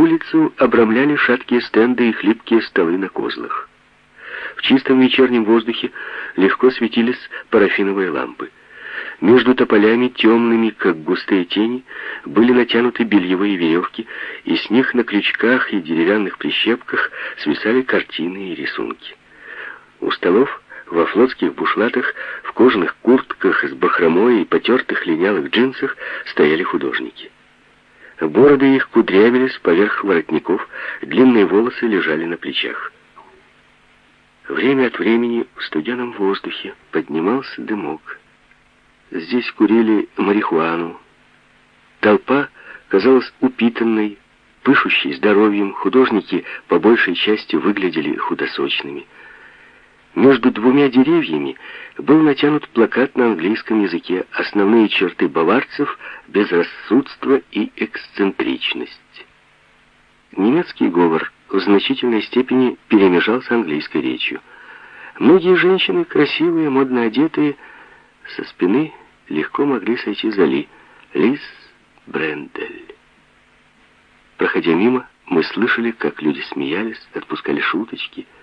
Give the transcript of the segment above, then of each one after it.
Улицу обрамляли шаткие стенды и хлипкие столы на козлах. В чистом вечернем воздухе легко светились парафиновые лампы. Между тополями, темными, как густые тени, были натянуты бельевые веревки, и с них на крючках и деревянных прищепках свисали картины и рисунки. У столов во флотских бушлатах, в кожаных куртках с бахромой и потертых линялых джинсах стояли художники. Бороды их кудрявились поверх воротников, длинные волосы лежали на плечах. Время от времени в студеном воздухе поднимался дымок. Здесь курили марихуану. Толпа казалась упитанной, пышущей здоровьем. Художники по большей части выглядели худосочными. Между двумя деревьями был натянут плакат на английском языке «Основные черты баварцев – безрассудство и эксцентричность». Немецкий говор в значительной степени перемежался английской речью. Многие женщины, красивые, модно одетые, со спины легко могли сойти за Ли, Лиз Брендель. Проходя мимо, мы слышали, как люди смеялись, отпускали шуточки –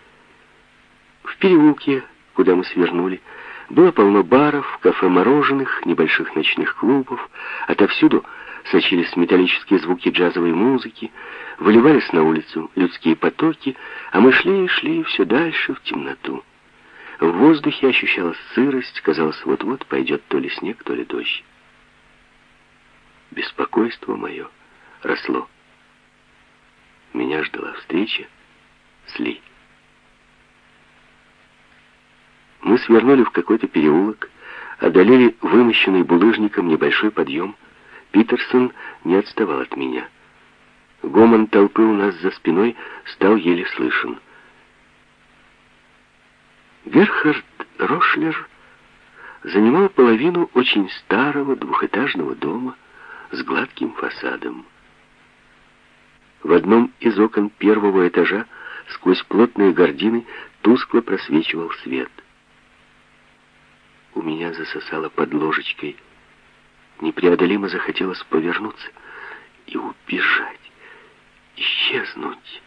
в переулке, куда мы свернули, было полно баров, кафе-мороженых, небольших ночных клубов. Отовсюду сочились металлические звуки джазовой музыки, выливались на улицу людские потоки, а мы шли и шли все дальше в темноту. В воздухе ощущалась сырость, казалось, вот-вот пойдет то ли снег, то ли дождь. Беспокойство мое росло. Меня ждала встреча с Ли. Свернули в какой-то переулок, одолели вымощенный булыжником небольшой подъем. Питерсон не отставал от меня. Гомон толпы у нас за спиной стал еле слышен. Герхард Рошлер занимал половину очень старого двухэтажного дома с гладким фасадом. В одном из окон первого этажа сквозь плотные гардины тускло просвечивал свет — у меня засосало под ложечкой. Непреодолимо захотелось повернуться и убежать, исчезнуть.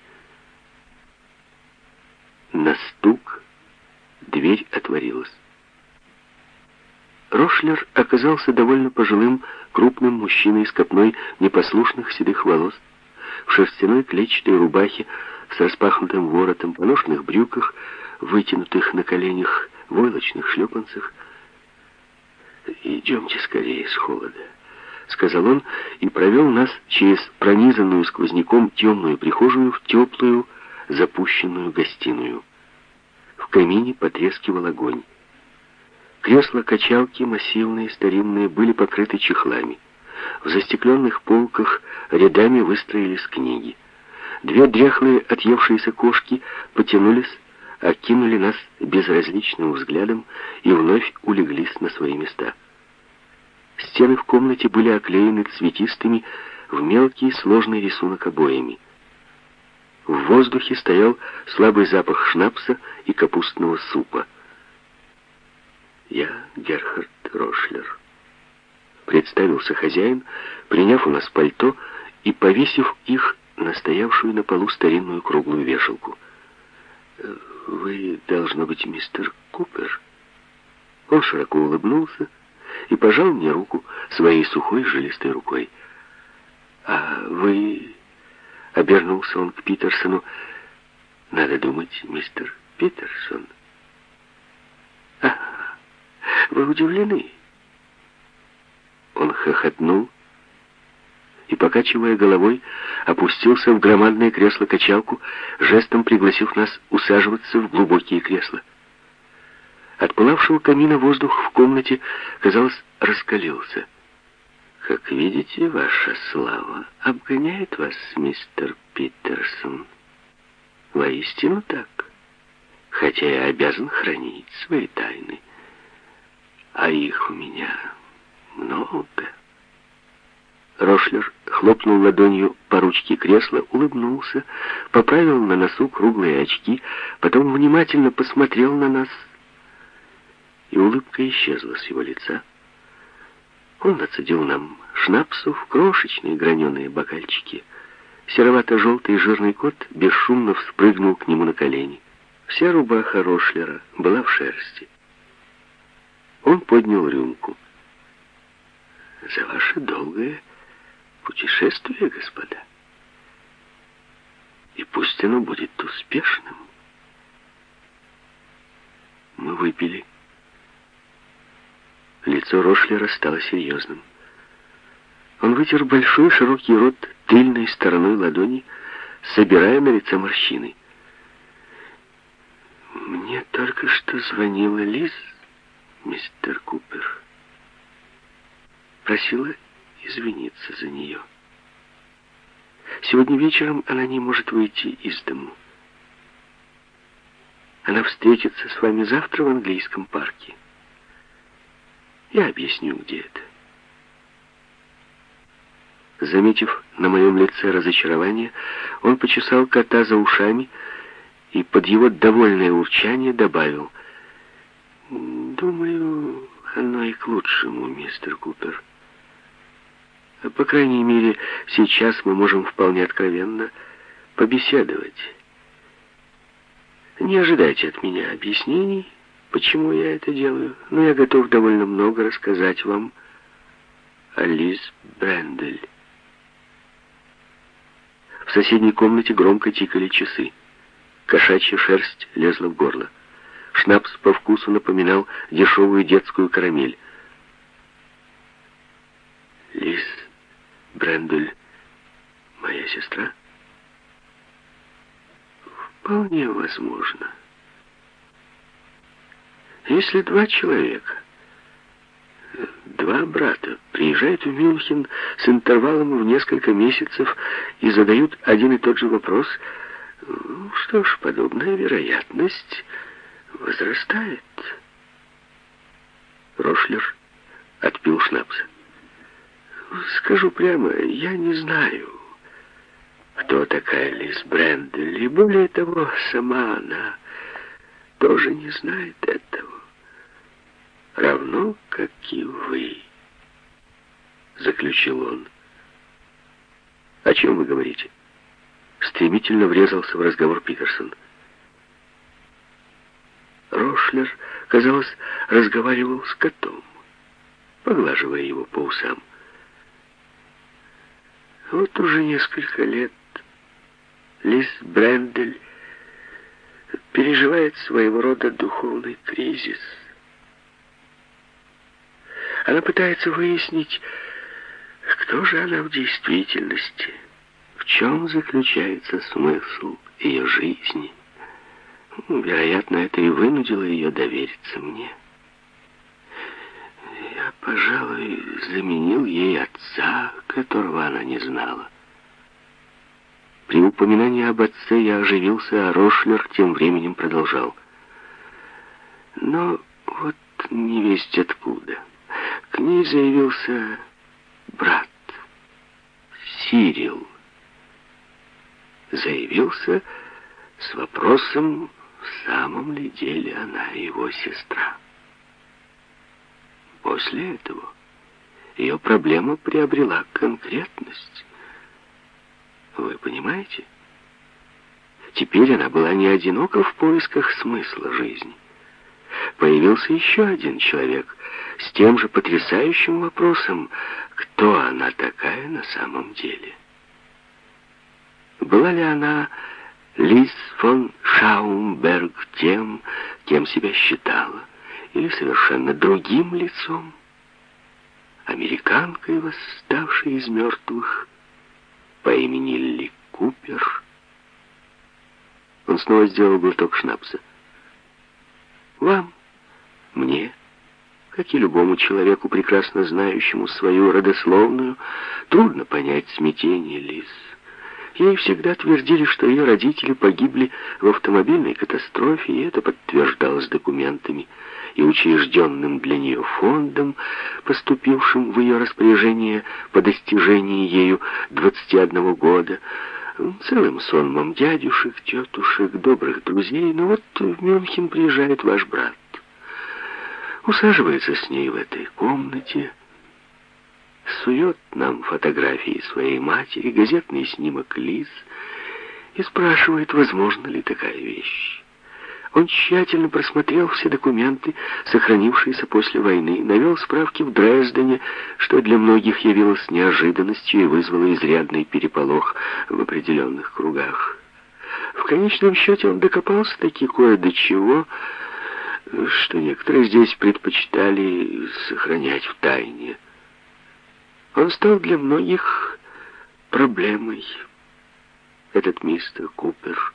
На стук дверь отворилась. Рошлер оказался довольно пожилым, крупным мужчиной с копной непослушных седых волос, в шерстяной клетчатой рубахе с распахнутым воротом, поношенных брюках, вытянутых на коленях, войлочных шлепанцах, «Идемте скорее с холода», — сказал он и провел нас через пронизанную сквозняком темную прихожую в теплую, запущенную гостиную. В камине потрескивал огонь. Кресла-качалки, массивные, старинные, были покрыты чехлами. В застекленных полках рядами выстроились книги. Две дряхлые отъевшиеся кошки потянулись окинули нас безразличным взглядом и вновь улеглись на свои места. Стены в комнате были оклеены цветистыми в мелкий сложный рисунок обоями. В воздухе стоял слабый запах шнапса и капустного супа. «Я Герхард Рошлер», — представился хозяин, приняв у нас пальто и повесив их на стоявшую на полу старинную круглую вешалку. «Вы, должно быть, мистер Купер?» Он широко улыбнулся и пожал мне руку своей сухой жилистой рукой. «А вы...» — обернулся он к Питерсону. «Надо думать, мистер Питерсон». «А, вы удивлены?» Он хохотнул и, покачивая головой, опустился в громадное кресло-качалку, жестом пригласив нас усаживаться в глубокие кресла. От пылавшего камина воздух в комнате, казалось, раскалился. «Как видите, ваша слава обгоняет вас, мистер Питерсон. Воистину так, хотя я обязан хранить свои тайны. А их у меня много». Рошлер хлопнул ладонью по ручке кресла, улыбнулся, поправил на носу круглые очки, потом внимательно посмотрел на нас, и улыбка исчезла с его лица. Он нацедил нам шнапсу в крошечные граненые бокальчики, Серовато-желтый жирный кот бесшумно вспрыгнул к нему на колени. Вся рубаха Рошлера была в шерсти. Он поднял рюмку. «За ваше долгое путешествие, господа. И пусть оно будет успешным». Мы выпили. Лицо Рошлера стало серьезным. Он вытер большой широкий рот тыльной стороной ладони, собирая на лице морщины. «Мне только что звонила Лиз, мистер Купер. Просила извиниться за нее. Сегодня вечером она не может выйти из дому. Она встретится с вами завтра в английском парке. Я объясню, где это. Заметив на моем лице разочарование, он почесал кота за ушами и под его довольное урчание добавил, «Думаю, оно и к лучшему, мистер Купер. По крайней мере, сейчас мы можем вполне откровенно побеседовать. Не ожидайте от меня объяснений, почему я это делаю, но я готов довольно много рассказать вам о Лиз Брендель». В соседней комнате громко тикали часы. Кошачья шерсть лезла в горло. Шнапс по вкусу напоминал дешевую детскую карамель. Лиз Брендуль, моя сестра? Вполне возможно. Если два человека Два брата приезжают в Мюнхен с интервалом в несколько месяцев и задают один и тот же вопрос. Ну, что ж, подобная вероятность возрастает. Рошлер отпил шнапса. Скажу прямо, я не знаю, кто такая Лиз Брендель, и более того, сама она тоже не знает этого равно, как и вы», — заключил он. «О чем вы говорите?» Стремительно врезался в разговор Питерсон. Рошлер, казалось, разговаривал с котом, поглаживая его по усам. Вот уже несколько лет Лиз Брендель переживает своего рода духовный кризис — она пытается выяснить, кто же она в действительности, в чем заключается смысл ее жизни. Ну, вероятно, это и вынудило ее довериться мне. Пожалуй, заменил ей отца, которого она не знала. При упоминании об отце я оживился, а Рошлер тем временем продолжал. Но вот не весть откуда к ней заявился брат Сирил. Заявился с вопросом, в самом ли деле она его сестра. После этого ее проблема приобрела конкретность. Вы понимаете? Теперь она была не одинока в поисках смысла жизни. Появился еще один человек, с тем же потрясающим вопросом, кто она такая на самом деле. Была ли она Лиз фон Шаумберг тем, кем себя считала, или совершенно другим лицом? Американкой, восставшей из мертвых, по имени Ли Купер. Он снова сделал глоток шнапса. «Вам, мне, как и любому человеку, прекрасно знающему свою родословную, трудно понять смятение Лиз. Ей всегда твердили, что ее родители погибли в автомобильной катастрофе, и это подтверждалось документами и учрежденным для нее фондом, поступившим в ее распоряжение по достижении ею 21 года, целым сонмом дядюшек, тетушек, добрых друзей. Но вот в Мюнхен приезжает ваш брат усаживается с ней в этой комнате, сует нам фотографии своей матери, газетный снимок Лиз и спрашивает, возможно ли такая вещь. Он тщательно просмотрел все документы, сохранившиеся после войны, навел справки в Дрездене, что для многих явилось неожиданностью и вызвало изрядный переполох в определенных кругах. В конечном счете он докопался таки кое до чего, что некоторые здесь предпочитали сохранять в тайне. Он стал для многих проблемой, этот мистер Купер.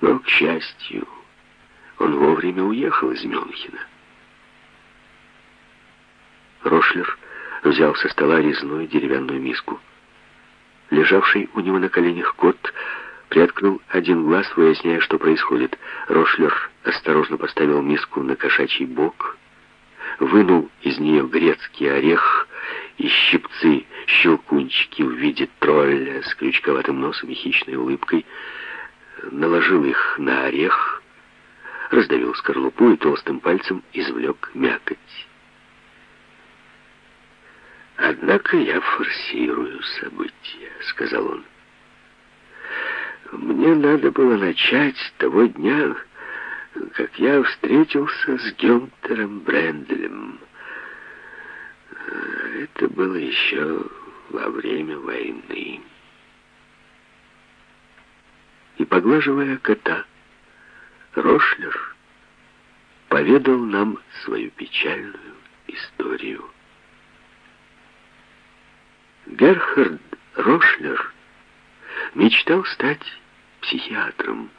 Но, к счастью, он вовремя уехал из Мюнхена. Рошлер взял со стола резную деревянную миску. Лежавший у него на коленях кот приоткрыл один глаз, выясняя, что происходит. Рошлер осторожно поставил миску на кошачий бок, вынул из нее грецкий орех и щипцы, щелкунчики в виде тролля с крючковатым носом и хищной улыбкой, наложил их на орех, раздавил скорлупу и толстым пальцем извлек мякоть. «Однако я форсирую события», — сказал он. «Мне надо было начать с того дня, как я встретился с Гюнтером Бренделем. Это было еще во время войны» поглаживая кота, Рошлер поведал нам свою печальную историю. Герхард Рошлер мечтал стать психиатром,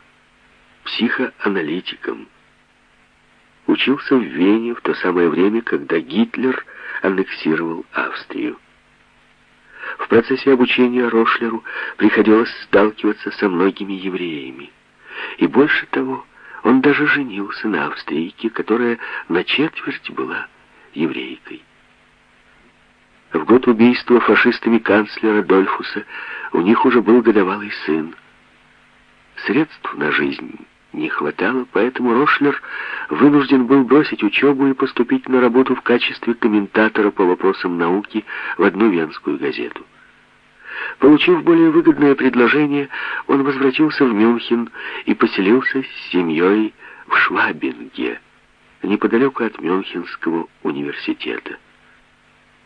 психоаналитиком. Учился в Вене в то самое время, когда Гитлер аннексировал Австрию. Процессе обучения Рошлеру приходилось сталкиваться со многими евреями. И больше того, он даже женился на австрийке, которая на четверть была еврейкой. В год убийства фашистами канцлера Дольфуса у них уже был годовалый сын. Средств на жизнь не хватало, поэтому Рошлер вынужден был бросить учебу и поступить на работу в качестве комментатора по вопросам науки в одну венскую газету. Получив более выгодное предложение, он возвратился в Мюнхен и поселился с семьей в Швабинге, неподалеку от Мюнхенского университета.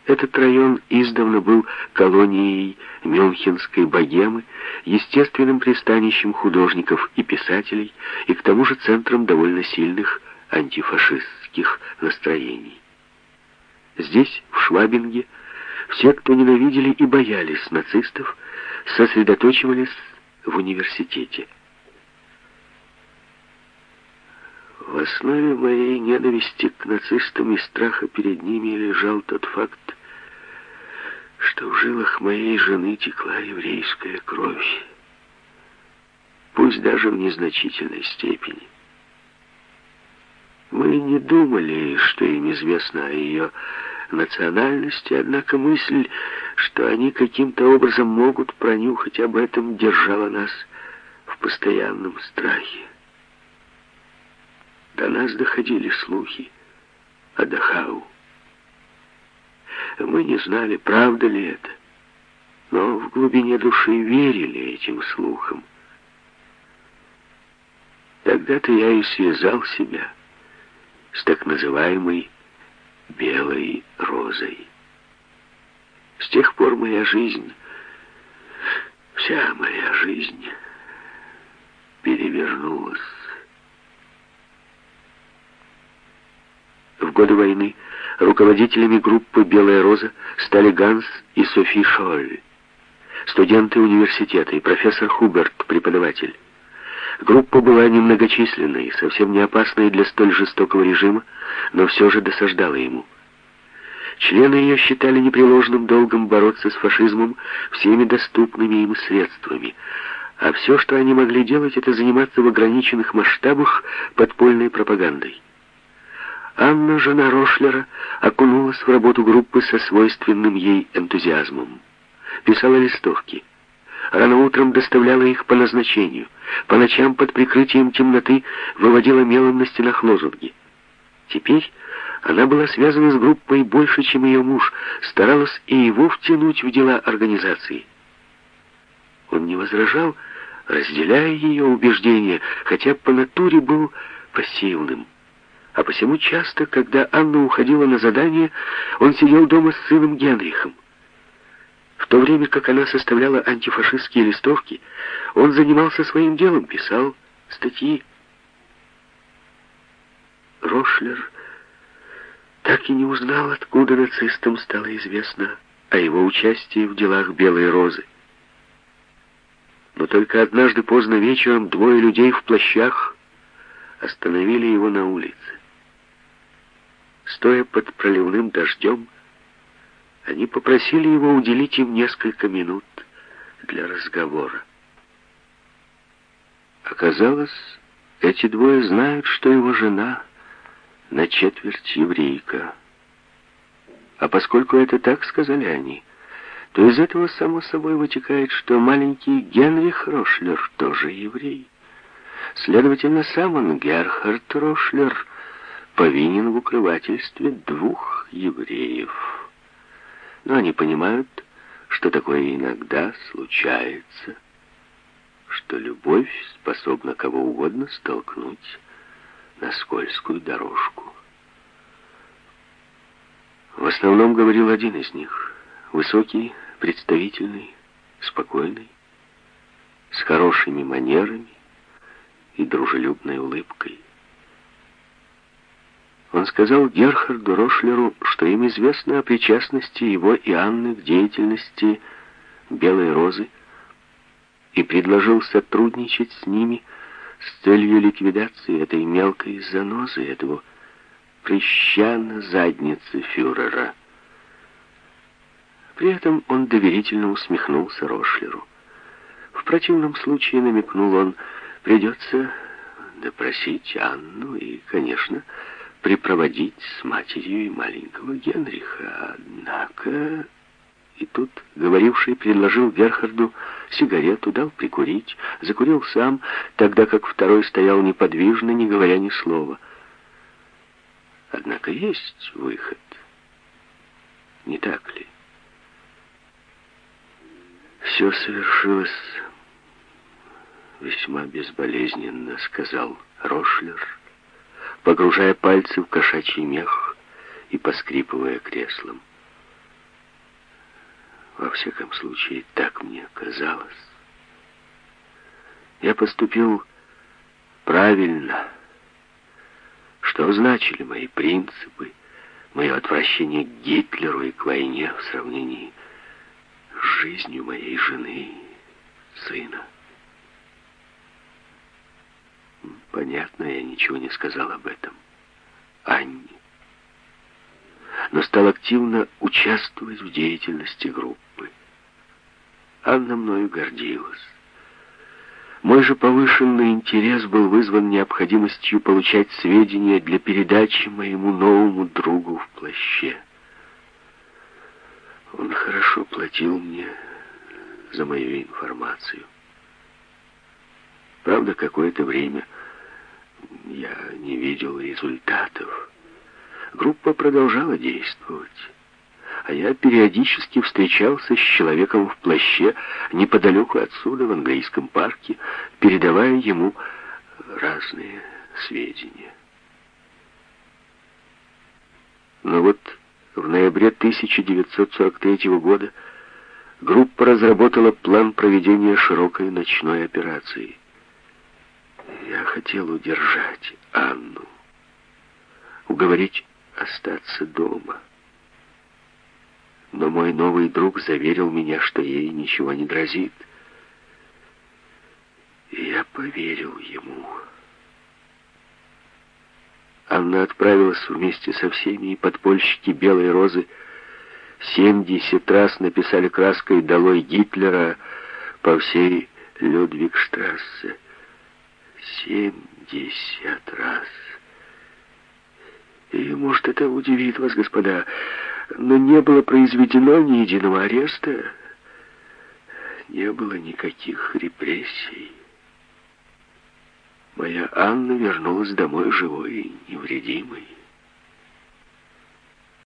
Этот район издавна был колонией мюнхенской богемы, естественным пристанищем художников и писателей, и к тому же центром довольно сильных антифашистских настроений. Здесь, в Швабинге, все, кто ненавидели и боялись нацистов, сосредоточивались в университете. В основе моей ненависти к нацистам и страха перед ними лежал тот факт, что в жилах моей жены текла еврейская кровь, пусть даже в незначительной степени. Мы не думали, что им известно о ее национальности, однако мысль, что они каким-то образом могут пронюхать об этом, держала нас в постоянном страхе. До нас доходили слухи о Дахау. Мы не знали, правда ли это, но в глубине души верили этим слухам. Тогда-то я и связал себя с так называемой белой розой. С тех пор моя жизнь, вся моя жизнь перевернулась. В годы войны руководителями группы «Белая роза» стали Ганс и Софи Шоль, студенты университета и профессор Хуберт, преподаватель. Группа была немногочисленной, совсем не опасной для столь жестокого режима, но все же досаждала ему. Члены ее считали непреложным долгом бороться с фашизмом всеми доступными им средствами, а все, что они могли делать, это заниматься в ограниченных масштабах подпольной пропагандой. Анна, жена Рошлера, окунулась в работу группы со свойственным ей энтузиазмом. Писала листовки. Рано утром доставляла их по назначению. По ночам под прикрытием темноты выводила мелом на стенах лозунги. Теперь Она была связана с группой больше, чем ее муж, старалась и его втянуть в дела организации. Он не возражал, разделяя ее убеждения, хотя по натуре был пассивным. А посему часто, когда Анна уходила на задание, он сидел дома с сыном Генрихом. В то время как она составляла антифашистские листовки, он занимался своим делом, писал статьи. Рошлер так и не узнал, откуда нацистам стало известно о его участии в делах Белой Розы. Но только однажды поздно вечером двое людей в плащах остановили его на улице. Стоя под проливным дождем, они попросили его уделить им несколько минут для разговора. Оказалось, эти двое знают, что его жена на четверть еврейка. А поскольку это так сказали они, то из этого само собой вытекает, что маленький Генрих Рошлер тоже еврей. Следовательно, сам он, Герхард Рошлер, повинен в укрывательстве двух евреев. Но они понимают, что такое иногда случается, что любовь способна кого угодно столкнуть на скользкую дорожку. В основном говорил один из них, высокий, представительный, спокойный, с хорошими манерами и дружелюбной улыбкой. Он сказал Герхарду Рошлеру, что им известно о причастности его и Анны к деятельности «Белой розы», и предложил сотрудничать с ними с целью ликвидации этой мелкой занозы, этого прыща на заднице фюрера. При этом он доверительно усмехнулся Рошлеру. В противном случае, намекнул он, придется допросить Анну и, конечно, припроводить с матерью и маленького Генриха. Однако... И тут говоривший предложил Герхарду сигарету, дал прикурить, закурил сам, тогда как второй стоял неподвижно, не говоря ни слова. Однако есть выход. Не так ли? Все совершилось весьма безболезненно, сказал Рошлер погружая пальцы в кошачий мех и поскрипывая креслом. Во всяком случае, так мне казалось. Я поступил правильно. Что значили мои принципы, мое отвращение к Гитлеру и к войне в сравнении с жизнью моей жены, сына? Понятно, я ничего не сказал об этом. Анне. Но стал активно участвовать в деятельности группы. Анна мною гордилась. Мой же повышенный интерес был вызван необходимостью получать сведения для передачи моему новому другу в плаще. Он хорошо платил мне за мою информацию. Правда, какое-то время я не видел результатов. Группа продолжала действовать, а я периодически встречался с человеком в плаще неподалеку отсюда, в английском парке, передавая ему разные сведения. Но вот в ноябре 1943 года группа разработала план проведения широкой ночной операции – я хотел удержать Анну, уговорить остаться дома. Но мой новый друг заверил меня, что ей ничего не грозит. И я поверил ему. Анна отправилась вместе со всеми, и подпольщики Белой Розы 70 раз написали краской «Долой Гитлера» по всей Людвигштрассе. Семьдесят раз. И, может, это удивит вас, господа, но не было произведено ни единого ареста, не было никаких репрессий. Моя Анна вернулась домой живой и невредимой.